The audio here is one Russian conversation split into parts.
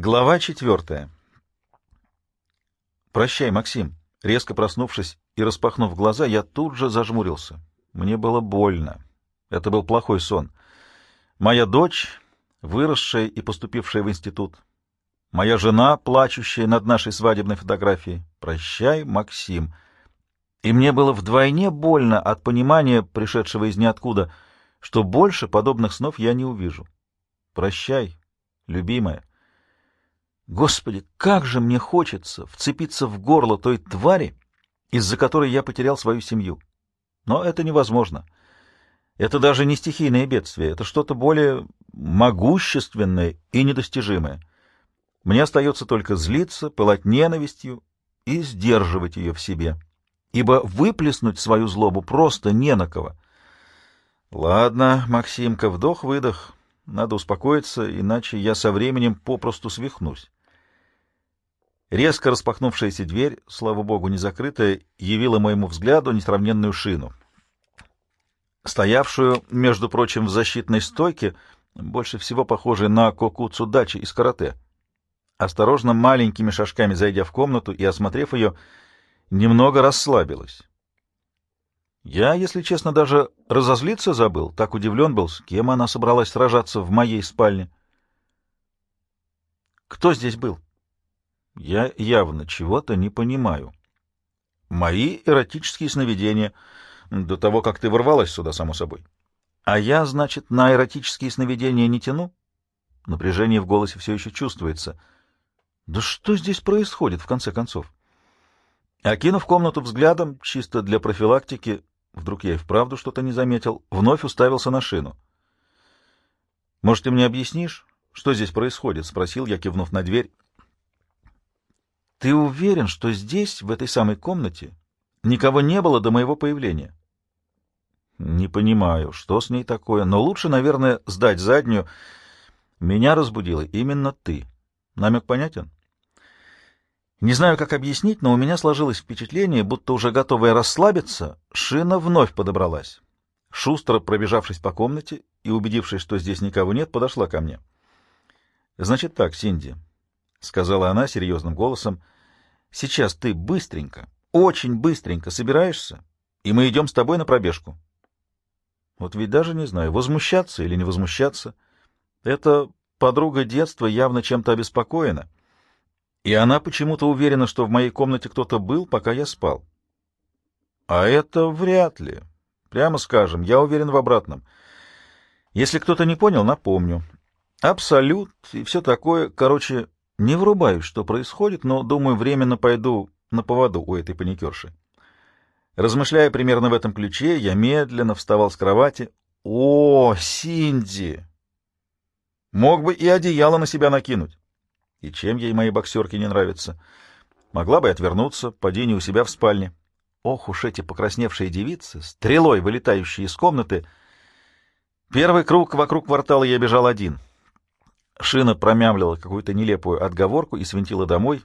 Глава четвертая. «Прощай, Максим». Резко проснувшись и распахнув глаза, я тут же зажмурился. Мне было больно. Это был плохой сон. Моя дочь, выросшая и поступившая в институт. Моя жена, плачущая над нашей свадебной фотографией. «Прощай, Максим». И мне было вдвойне больно от понимания, пришедшего из ниоткуда, что больше подобных снов я не увижу. «Прощай, любимая». Господи, как же мне хочется вцепиться в горло той твари, из-за которой я потерял свою семью. Но это невозможно. Это даже не стихийное бедствие, это что-то более могущественное и недостижимое. Мне остается только злиться, пылать ненавистью и сдерживать ее в себе, ибо выплеснуть свою злобу просто не на кого. Ладно, Максимка, вдох-выдох, надо успокоиться, иначе я со временем попросту свихнусь. Резко распахнувшаяся дверь, слава богу, не закрытая, явила моему взгляду несравненную шину. Стоявшую, между прочим, в защитной стойке, больше всего похожей на кокуцу дачи из карате. Осторожно, маленькими шажками зайдя в комнату и осмотрев ее, немного расслабилась. Я, если честно, даже разозлиться забыл, так удивлен был, с кем она собралась сражаться в моей спальне. Кто здесь был? — я явно чего-то не понимаю. Мои эротические сновидения, до того, как ты ворвалась сюда, само собой. А я, значит, на эротические сновидения не тяну? Напряжение в голосе все еще чувствуется. Да что здесь происходит, в конце концов? Окинув комнату взглядом, чисто для профилактики, вдруг я и вправду что-то не заметил, вновь уставился на шину. «Может, ты мне объяснишь, что здесь происходит?» — спросил я, кивнув на дверь. Ты уверен, что здесь, в этой самой комнате, никого не было до моего появления? Не понимаю, что с ней такое, но лучше, наверное, сдать заднюю. Меня разбудила именно ты. Намек понятен? Не знаю, как объяснить, но у меня сложилось впечатление, будто уже готовая расслабиться, шина вновь подобралась. Шустро пробежавшись по комнате и убедившись, что здесь никого нет, подошла ко мне. — Значит так, Синди, — сказала она серьезным голосом. — Сейчас ты быстренько, очень быстренько собираешься, и мы идем с тобой на пробежку. Вот ведь даже не знаю, возмущаться или не возмущаться. Эта подруга детства явно чем-то обеспокоена, и она почему-то уверена, что в моей комнате кто-то был, пока я спал. А это вряд ли. Прямо скажем, я уверен в обратном. Если кто-то не понял, напомню. Абсолют и все такое, короче, не врубаюсь, что происходит, но, думаю, временно пойду на поводу у этой паникерши. Размышляя примерно в этом ключе, я медленно вставал с кровати. «О, Синди! Мог бы и одеяло на себя накинуть. И чем ей мои боксерки не нравятся? Могла бы отвернуться, падение у себя в спальне. Ох уж эти покрасневшие девицы, стрелой вылетающие из комнаты. Первый круг вокруг квартала я бежал один — Шина промямлила какую-то нелепую отговорку и свинтила домой.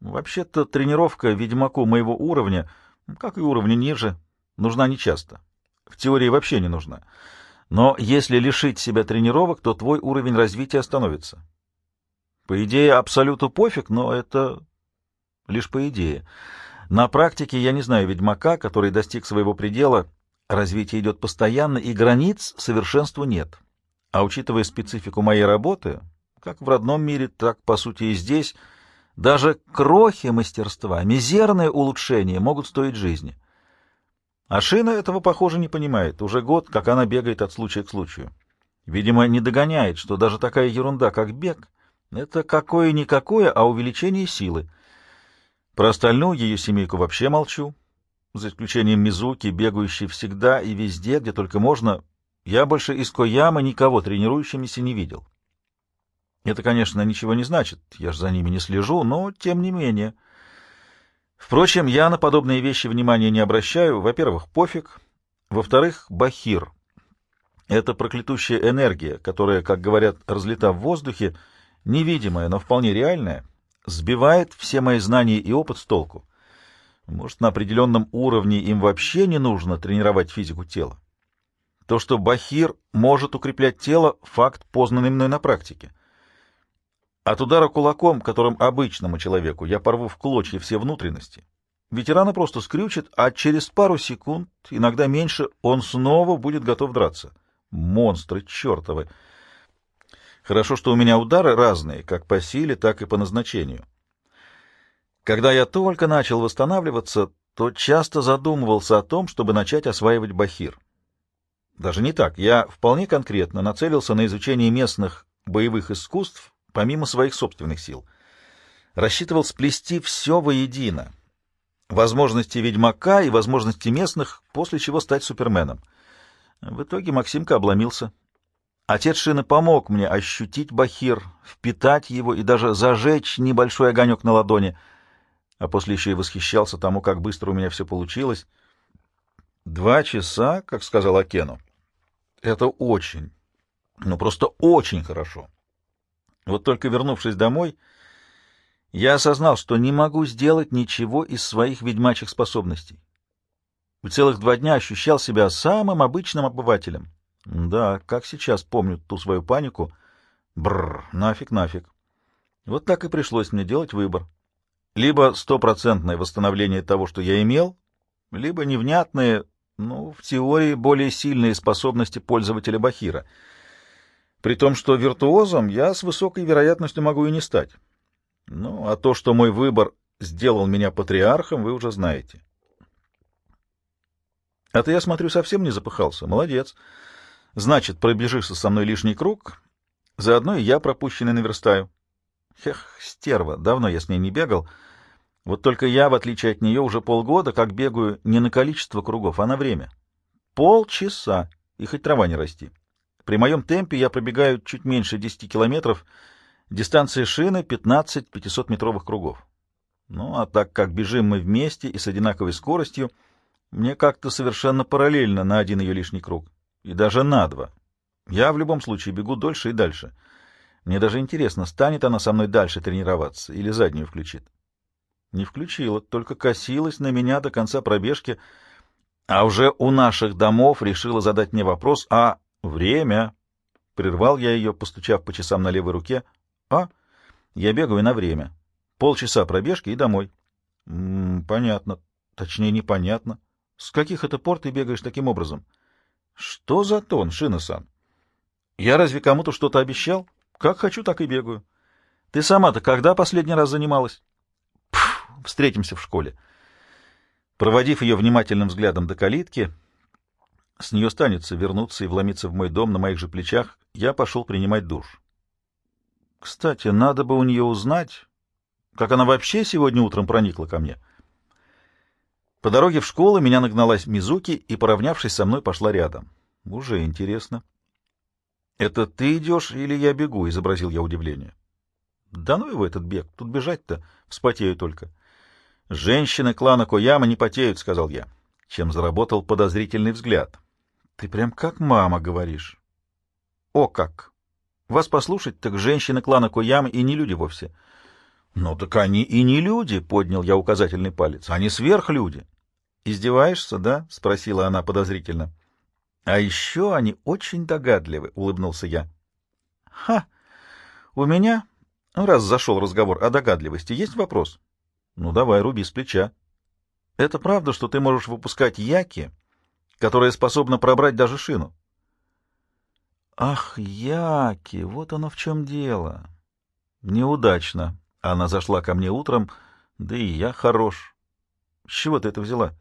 Вообще-то тренировка ведьмаку моего уровня, как и уровня ниже, нужна нечасто. В теории вообще не нужна. Но если лишить себя тренировок, то твой уровень развития остановится. По идее, абсолюту пофиг, но это лишь по идее. На практике я не знаю ведьмака, который достиг своего предела, развитие идет постоянно, и границ совершенству нет. А учитывая специфику моей работы, как в родном мире, так, по сути, и здесь, даже крохи мастерства, мизерные улучшения могут стоить жизни. А Шина этого, похоже, не понимает. Уже год, как она бегает от случая к случаю. Видимо, не догоняет, что даже такая ерунда, как бег, это какое-никакое, а увеличение силы. Про остальную ее семейку вообще молчу, за исключением Мизуки, бегающей всегда и везде, где только можно, я больше из Коямы никого тренирующимися не видел. Это, конечно, ничего не значит, я же за ними не слежу, но тем не менее. Впрочем, я на подобные вещи внимания не обращаю. Во-первых, пофиг. Во-вторых, бахир. Это проклятущая энергия, которая, как говорят, разлета в воздухе, невидимая, но вполне реальная, сбивает все мои знания и опыт с толку. Может, на определенном уровне им вообще не нужно тренировать физику тела. То, что бахир может укреплять тело, факт, познанный мной на практике. От удара кулаком, которым обычному человеку я порву в клочья все внутренности, ветерана просто скрючит, а через пару секунд, иногда меньше, он снова будет готов драться. Монстры чертовы! Хорошо, что у меня удары разные, как по силе, так и по назначению. Когда я только начал восстанавливаться, то часто задумывался о том, чтобы начать осваивать бахир. Даже не так. Я вполне конкретно нацелился на изучение местных боевых искусств, помимо своих собственных сил. Рассчитывал сплести все воедино. Возможности ведьмака и возможности местных, после чего стать суперменом. В итоге Максимка обломился. Отец Шины помог мне ощутить бахир, впитать его и даже зажечь небольшой огонек на ладони — а после еще и восхищался тому, как быстро у меня все получилось. Два часа, как сказал Акену, это очень, ну просто очень хорошо. Вот только вернувшись домой, я осознал, что не могу сделать ничего из своих ведьмачьих способностей. В целых два дня ощущал себя самым обычным обывателем. Да, как сейчас помню ту свою панику. Бррр, нафиг, нафиг. Вот так и пришлось мне делать выбор. Либо стопроцентное восстановление того, что я имел, либо невнятные, ну, в теории, более сильные способности пользователя Бахира. При том, что виртуозом я с высокой вероятностью могу и не стать. Ну, а то, что мой выбор сделал меня патриархом, вы уже знаете. А ты, я смотрю, совсем не запыхался. Молодец. Значит, пробежишься со мной лишний круг, заодно и я пропущенный наверстаю. Эх, стерва, давно я с ней не бегал. Вот только я, в отличие от нее, уже полгода как бегаю не на количество кругов, а на время. Полчаса, и хоть трава не расти. При моем темпе я пробегаю чуть меньше 10 километров, дистанция шины 15 500-метровых кругов. Ну, а так как бежим мы вместе и с одинаковой скоростью, мне как-то совершенно параллельно на один ее лишний круг, и даже на два. Я в любом случае бегу дольше и дальше. Мне даже интересно, станет она со мной дальше тренироваться или заднюю включит. Не включила, только косилась на меня до конца пробежки, а уже у наших домов решила задать мне вопрос «А время?» Прервал я ее, постучав по часам на левой руке. «А? Я бегаю на время. Полчаса пробежки и домой». М -м, «Понятно. Точнее, непонятно. С каких это пор ты бегаешь таким образом?» «Что за тон, Шина-сан? Я разве кому-то что-то обещал? Как хочу, так и бегаю. Ты сама-то когда последний раз занималась?» Встретимся в школе. Проводив ее внимательным взглядом до калитки, с нее станется вернуться и вломиться в мой дом на моих же плечах, я пошел принимать душ. Кстати, надо бы у нее узнать, как она вообще сегодня утром проникла ко мне. По дороге в школу меня нагналась Мизуки и, поравнявшись со мной, пошла рядом. Уже интересно. — Это ты идешь или я бегу? — изобразил я удивление. — Да ну его этот бег, тут бежать-то, вспотею только. — «Женщины клана Кояма не потеют», — сказал я, чем заработал подозрительный взгляд. «Ты прям как мама говоришь». «О как! Вас послушать, так женщины клана Кояма и не люди вовсе». «Ну так они и не люди», — поднял я указательный палец. «Они сверхлюди». «Издеваешься, да?» — спросила она подозрительно. «А еще они очень догадливы», — улыбнулся я. «Ха! У меня, раз зашел разговор о догадливости, есть вопрос?» Ну, давай, руби с плеча. Это правда, что ты можешь выпускать яки, которая способна пробрать даже шину? Ах, яки, вот оно в чем дело. Неудачно. Она зашла ко мне утром, да и я хорош. С чего ты это взяла?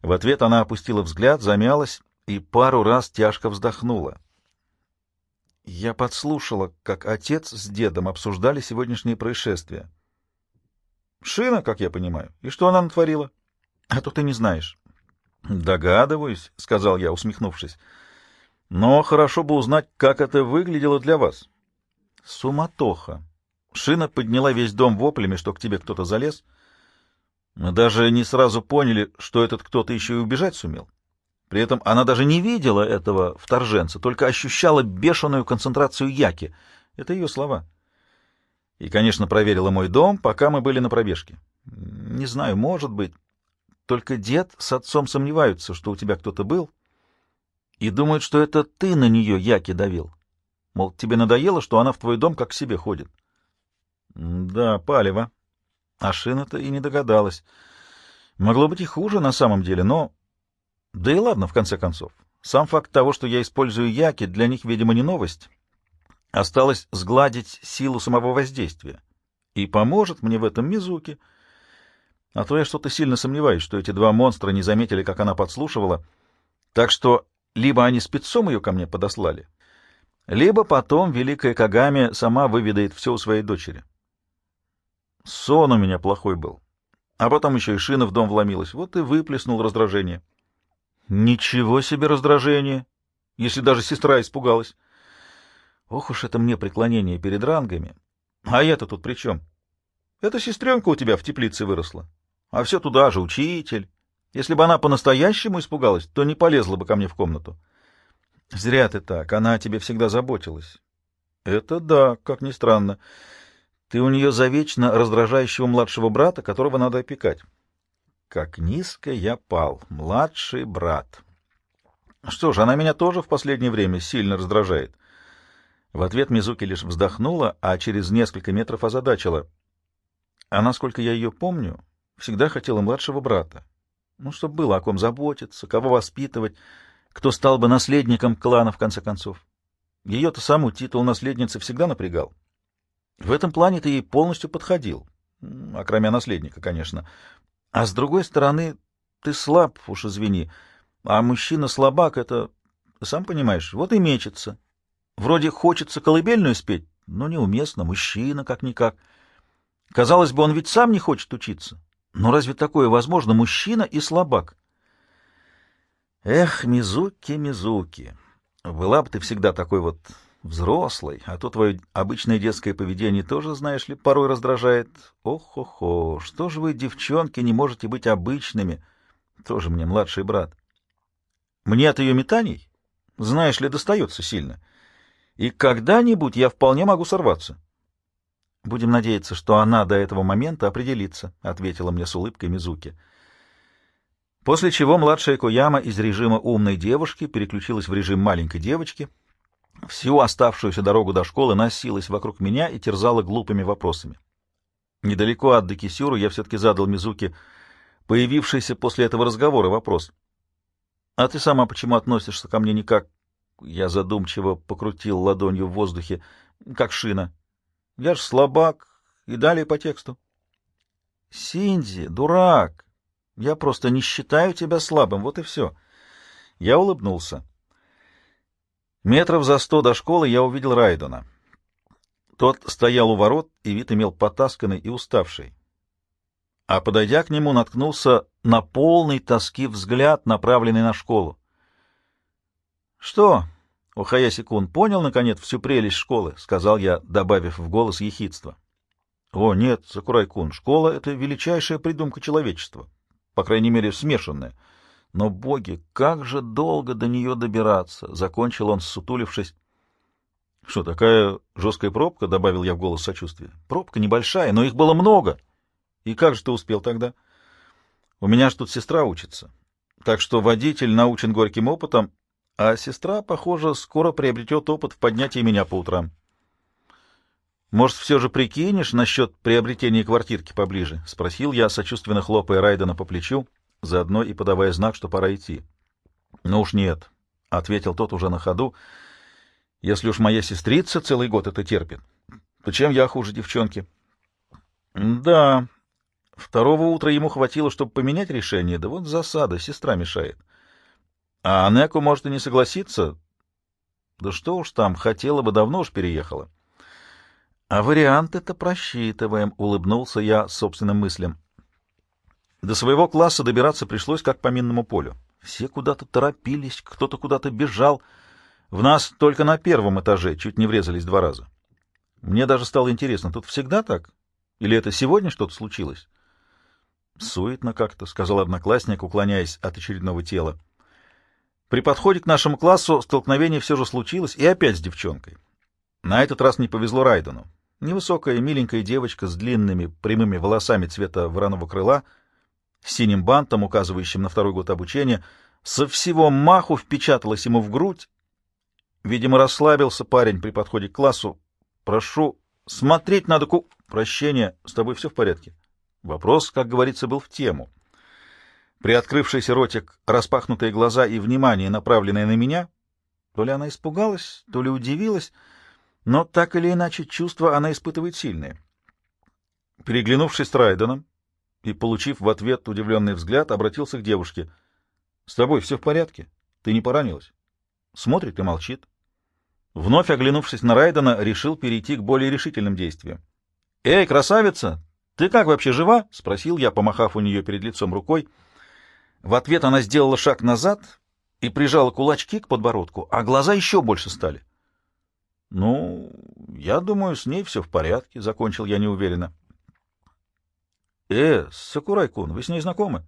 В ответ она опустила взгляд, замялась и пару раз тяжко вздохнула. Я подслушала, как отец с дедом обсуждали сегодняшнее происшествие. Шина, как я понимаю. И что она натворила? А то ты не знаешь. Догадываюсь, — сказал я, усмехнувшись. Но хорошо бы узнать, как это выглядело для вас. Суматоха. Шина подняла весь дом воплями, что к тебе кто-то залез. Мы даже не сразу поняли, что этот кто-то еще и убежать сумел. При этом она даже не видела этого вторженца, только ощущала бешеную концентрацию яки. Это ее слова. И, конечно, проверила мой дом, пока мы были на пробежке. Не знаю, может быть. Только дед с отцом сомневаются, что у тебя кто-то был, и думают, что это ты на нее яки давил. Мол, тебе надоело, что она в твой дом как к себе ходит. Да, палево. А шина-то и не догадалась. Могло быть и хуже на самом деле, но... Да и ладно, в конце концов. Сам факт того, что я использую яки, для них, видимо, не новость. Осталось сгладить силу самого воздействия. И поможет мне в этом Мизуки. А то я что-то сильно сомневаюсь, что эти два монстра не заметили, как она подслушивала. Так что либо они спецом ее ко мне подослали, либо потом Великая Кагами сама выведает все у своей дочери. Сон у меня плохой был. А потом еще и шина в дом вломилась. Вот и выплеснул раздражение. Ничего себе раздражение, если даже сестра испугалась. Ох уж это мне преклонение перед рангами. А я-то тут при чем? Это сестренка у тебя в теплице выросла. А все туда же, учитель. Если бы она по-настоящему испугалась, то не полезла бы ко мне в комнату. Зря ты так, она о тебе всегда заботилась. Это да, как ни странно. Ты у нее завечно раздражающего младшего брата, которого надо опекать. Как низко я пал, младший брат. Что ж, она меня тоже в последнее время сильно раздражает. В ответ Мизуки лишь вздохнула, а через несколько метров озадачила. А насколько я ее помню, всегда хотела младшего брата. Ну, чтобы было о ком заботиться, кого воспитывать, кто стал бы наследником клана, в конце концов. Ее-то саму титул наследницы всегда напрягал. В этом плане ты ей полностью подходил, окромя наследника, конечно. А с другой стороны, ты слаб, уж извини, а мужчина слабак — это, сам понимаешь, вот и мечется. Вроде хочется колыбельную спеть, но неуместно, мужчина как-никак. Казалось бы, он ведь сам не хочет учиться. Но разве такое возможно, мужчина и слабак? Эх, Мизуки, Мизуки, была бы ты всегда такой вот взрослый, а то твое обычное детское поведение тоже, знаешь ли, порой раздражает. Ох-хо-хо, что же вы, девчонки, не можете быть обычными? Тоже мне младший брат. Мне от ее метаний, знаешь ли, достается сильно. И когда-нибудь я вполне могу сорваться. Будем надеяться, что она до этого момента определится, — ответила мне с улыбкой Мизуки. После чего младшая Кояма из режима умной девушки переключилась в режим маленькой девочки — Всю оставшуюся дорогу до школы носилась вокруг меня и терзала глупыми вопросами. Недалеко от Декисюру я все-таки задал Мизуке появившийся после этого разговора вопрос. — А ты сама почему относишься ко мне не как... Я задумчиво покрутил ладонью в воздухе, как шина. Я ж слабак, и далее по тексту. — Синди, дурак, я просто не считаю тебя слабым, вот и все. Я улыбнулся. — Метров за сто до школы я увидел Райдона. Тот стоял у ворот, и вид имел потасканный и уставший. А подойдя к нему, наткнулся на полный тоски взгляд, направленный на школу. — Что, Охаяси-кун, понял, наконец, всю прелесть школы? — сказал я, добавив в голос ехидства. — О, нет, Сакурай-кун, школа — это величайшая придумка человечества, по крайней мере, смешанная. Но, боги, как же долго до нее добираться! — закончил он, сутулившись. — Что, такая жесткая пробка? — добавил я в голос сочувствия. — Пробка небольшая, но их было много. И как же ты успел тогда? — У меня ж тут сестра учится. Так что водитель научен горьким опытом, а сестра, похоже, скоро приобретет опыт в поднятии меня по утрам. — Может, все же прикинешь насчет приобретения квартирки поближе? — спросил я, сочувственно хлопая Райдена по плечу заодно и подавая знак, что пора идти. — Ну уж нет, — ответил тот уже на ходу. — Если уж моя сестрица целый год это терпит, то чем я хуже девчонки? — Да, второго утра ему хватило, чтобы поменять решение, да вот засада, сестра мешает. А Анеку может и не согласиться. Да что уж там, хотела бы, давно уж переехала. — А варианты-то просчитываем, — улыбнулся я собственным мыслям. До своего класса добираться пришлось как по минному полю. Все куда-то торопились, кто-то куда-то бежал. В нас только на первом этаже чуть не врезались два раза. Мне даже стало интересно, тут всегда так? Или это сегодня что-то случилось? Суетно как-то, — сказал одноклассник, уклоняясь от очередного тела. При подходе к нашему классу столкновение все же случилось, и опять с девчонкой. На этот раз не повезло Райдену. Невысокая, миленькая девочка с длинными, прямыми волосами цвета вороного крыла — синим бантом, указывающим на второй год обучения, со всего маху впечаталась ему в грудь. Видимо, расслабился парень при подходе к классу. «Прошу, смотреть надо ку...» Прощение, с тобой все в порядке? Вопрос, как говорится, был в тему. Приоткрывшийся ротик, распахнутые глаза и внимание, направленное на меня, то ли она испугалась, то ли удивилась, но так или иначе чувства она испытывает сильные. Переглянувшись с Райденом и получив в ответ удивленный взгляд, обратился к девушке. — С тобой все в порядке? Ты не поранилась? Смотрит и молчит. Вновь оглянувшись на Райдена, решил перейти к более решительным действиям. — Эй, красавица, ты как вообще жива? — спросил я, помахав у нее перед лицом рукой. В ответ она сделала шаг назад и прижала кулачки к подбородку, а глаза еще больше стали. — Ну, я думаю, с ней все в порядке, — закончил я неуверенно. — Э, Сакурай-кун, вы с ней знакомы?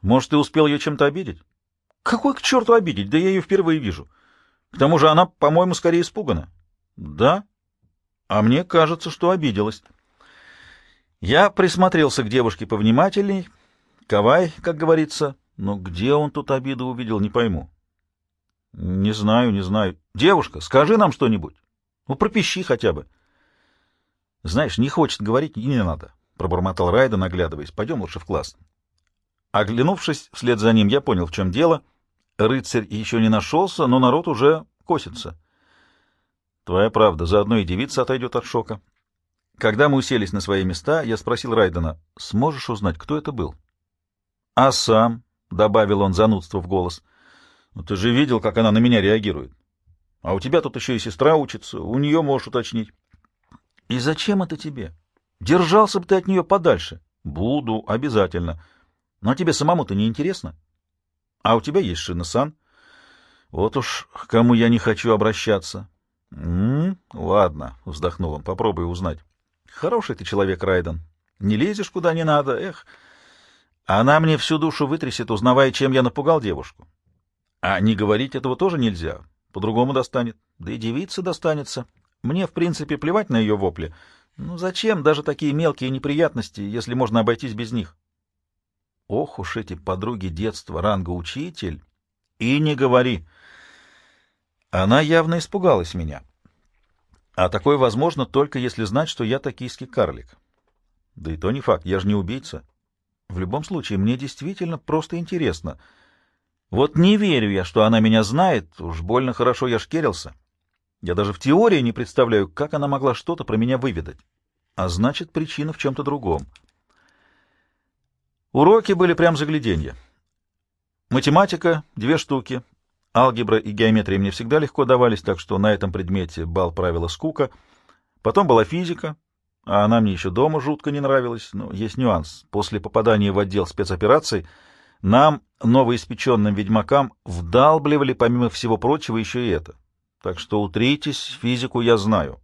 Может, ты успел ее чем-то обидеть? — Какой к черту обидеть? Да я ее впервые вижу. — к тому же она, по-моему, скорее испугана. Да? А мне кажется, что обиделась. Я присмотрелся к девушке повнимательней. Кавай, как говорится. Но где он тут обиду увидел, не пойму. Не знаю, не знаю. Девушка, скажи нам что-нибудь. Ну, пропищи хотя бы. Знаешь, не хочет говорить, и не надо. Пробормотал Райда, наглядываясь. Пойдем лучше в класс. Оглянувшись вслед за ним, я понял, в чем дело — Рыцарь еще не нашелся, но народ уже косится. Твоя правда, заодно и девица отойдет от шока. Когда мы уселись на свои места, я спросил Райдена, сможешь узнать, кто это был? — А сам, — добавил он занудство в голос, ну, — ты же видел, как она на меня реагирует. А у тебя тут еще и сестра учится, у нее можешь уточнить. — И зачем это тебе? Держался бы ты от нее подальше. — Буду, обязательно. Но тебе самому-то не интересно? — а у тебя есть Шина-сан? Вот уж к кому я не хочу обращаться. М -м, ладно, вздохнул он, попробуй узнать. Хороший ты человек, Райден. Не лезешь куда не надо, эх. Она мне всю душу вытрясет, узнавая, чем я напугал девушку. А не говорить этого тоже нельзя, по-другому достанет. Да и девица достанется. Мне, в принципе, плевать на ее вопли. Ну зачем даже такие мелкие неприятности, если можно обойтись без них? Ох уж эти подруги детства, ранга учитель. И не говори. Она явно испугалась меня. А такое возможно только если знать, что я токийский карлик. Да и то не факт, я же не убийца. В любом случае, мне действительно просто интересно. Вот не верю я, что она меня знает, уж больно хорошо я шкерился. Я даже в теории не представляю, как она могла что-то про меня выведать. А значит, причина в чем-то другом. Уроки были прям загляденье. Математика — две штуки. Алгебра и геометрия мне всегда легко давались, так что на этом предмете бал правила скука. Потом была физика, а она мне еще дома жутко не нравилась. Но есть нюанс. После попадания в отдел спецопераций нам, новоиспеченным ведьмакам, вдалбливали, помимо всего прочего, еще и это. Так что утритесь, физику я знаю.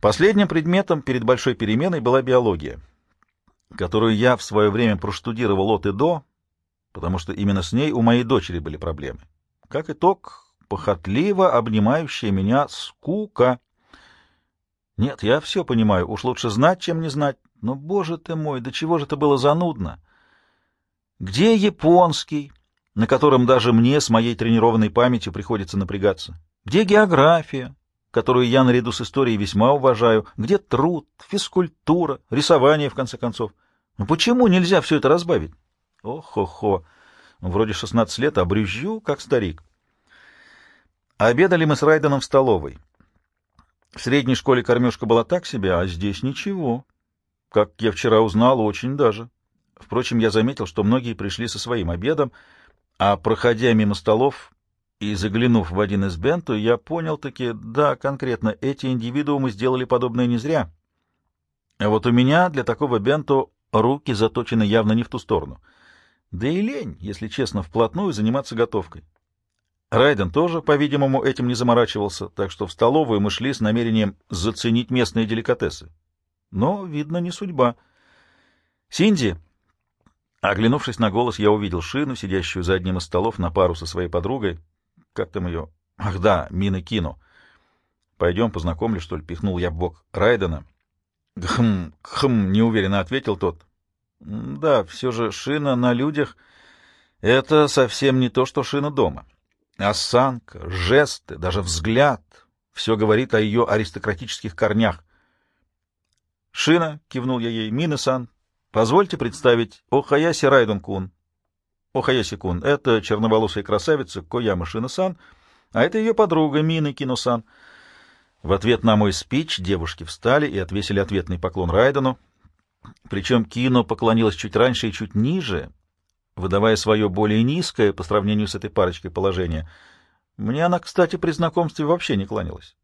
Последним предметом перед большой переменой была биология которую я в свое время проштудировал от и до, потому что именно с ней у моей дочери были проблемы. Как итог, похотливо обнимающая меня скука. Нет, я все понимаю, уж лучше знать, чем не знать. Но, боже ты мой, до чего же это было занудно? Где японский, на котором даже мне с моей тренированной памятью приходится напрягаться? Где география, которую я наряду с историей весьма уважаю? Где труд, физкультура, рисование, в конце концов? Ну почему нельзя все это разбавить? Ох-хо-хо, вроде 16 лет, а брюзжу, как старик. Обедали мы с Райденом в столовой. В средней школе кормежка была так себе, а здесь ничего. Как я вчера узнал, очень даже. Впрочем, я заметил, что многие пришли со своим обедом, а, проходя мимо столов и заглянув в один из бенту, я понял-таки, да, конкретно, эти индивидуумы сделали подобное не зря. А вот у меня для такого бенту руки заточены явно не в ту сторону. Да и лень, если честно, вплотную заниматься готовкой. Райден тоже, по-видимому, этим не заморачивался, так что в столовую мы шли с намерением заценить местные деликатесы. Но, видно, не судьба. «Синди!» Оглянувшись на голос, я увидел Шину, сидящую за одним из столов на пару со своей подругой. Как там ее? Ах да, Мина Кино. Пойдем, познакомлю, что ли, пихнул я бок Райдена. Гхм, гхм, неуверенно ответил тот. Да, все же шина на людях — это совсем не то, что шина дома. Осанка, жесты, даже взгляд — все говорит о ее аристократических корнях. Шина, кивнул я ей, Мины-сан, позвольте представить Охаяси Райдон-кун. Охаяси-кун — это черноволосая красавица Кояма Шина-сан, а это ее подруга Мины Кино-сан. В ответ на мой спич девушки встали и отвесили ответный поклон Райдену. Причем Кино поклонилась чуть раньше и чуть ниже, выдавая свое более низкое по сравнению с этой парочкой положение. Мне она, кстати, при знакомстве вообще не кланялась.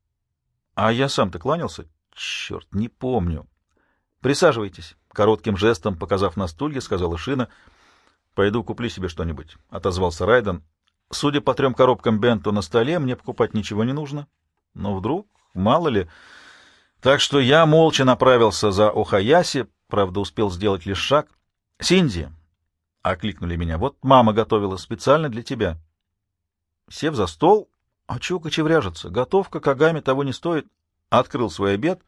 А я сам-то кланялся? Черт, не помню. Присаживайтесь. Коротким жестом, показав на стулья, сказала Шина. Пойду куплю себе что-нибудь, — отозвался Райден. Судя по трем коробкам бенто на столе, мне покупать ничего не нужно. Но вдруг, мало ли... Так что я молча направился за Охаяси, правда, успел сделать лишь шаг. — Синди! — окликнули меня. — Вот мама готовила специально для тебя. Сев за стол, а чего кочевряжется? Готовка Кагами того не стоит. Открыл свой обед.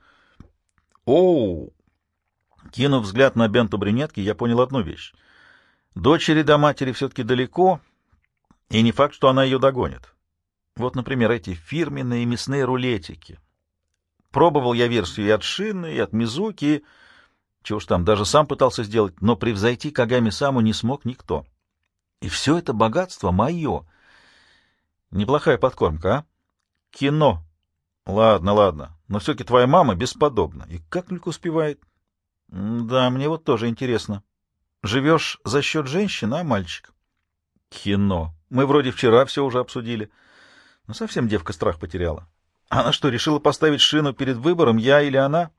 Оу! Кинув взгляд на бенту брюнетки, я понял одну вещь. Дочери до матери все-таки далеко, и не факт, что она ее догонит. Вот, например, эти фирменные мясные рулетики. Пробовал я версию и от Шины, и от Мизуки, чего ж там, даже сам пытался сделать, но превзойти Кагами Саму не смог никто. И все это богатство мое — Неплохая подкормка, а? Кино. Ладно, ладно. Но все-таки твоя мама бесподобна. И как только успевает? Да, мне вот тоже интересно. Живешь за счет женщин, а, мальчик? Кино. Мы вроде вчера все уже обсудили. Ну, совсем девка страх потеряла. Она что, решила поставить шину перед выбором, я или она?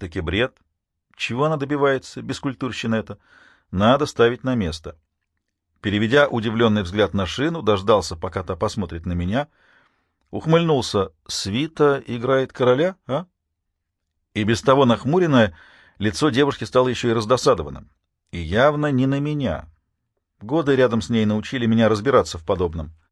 Таки бред. Чего она добивается, бескультурщина это? Надо ставить на место. Переведя удивленный взгляд на шину, дождался, пока та посмотрит на меня, ухмыльнулся. «Свита играет короля, а?» И без того нахмуренное лицо девушки стало еще и раздосадованным. И явно не на меня. Годы рядом с ней научили меня разбираться в подобном. —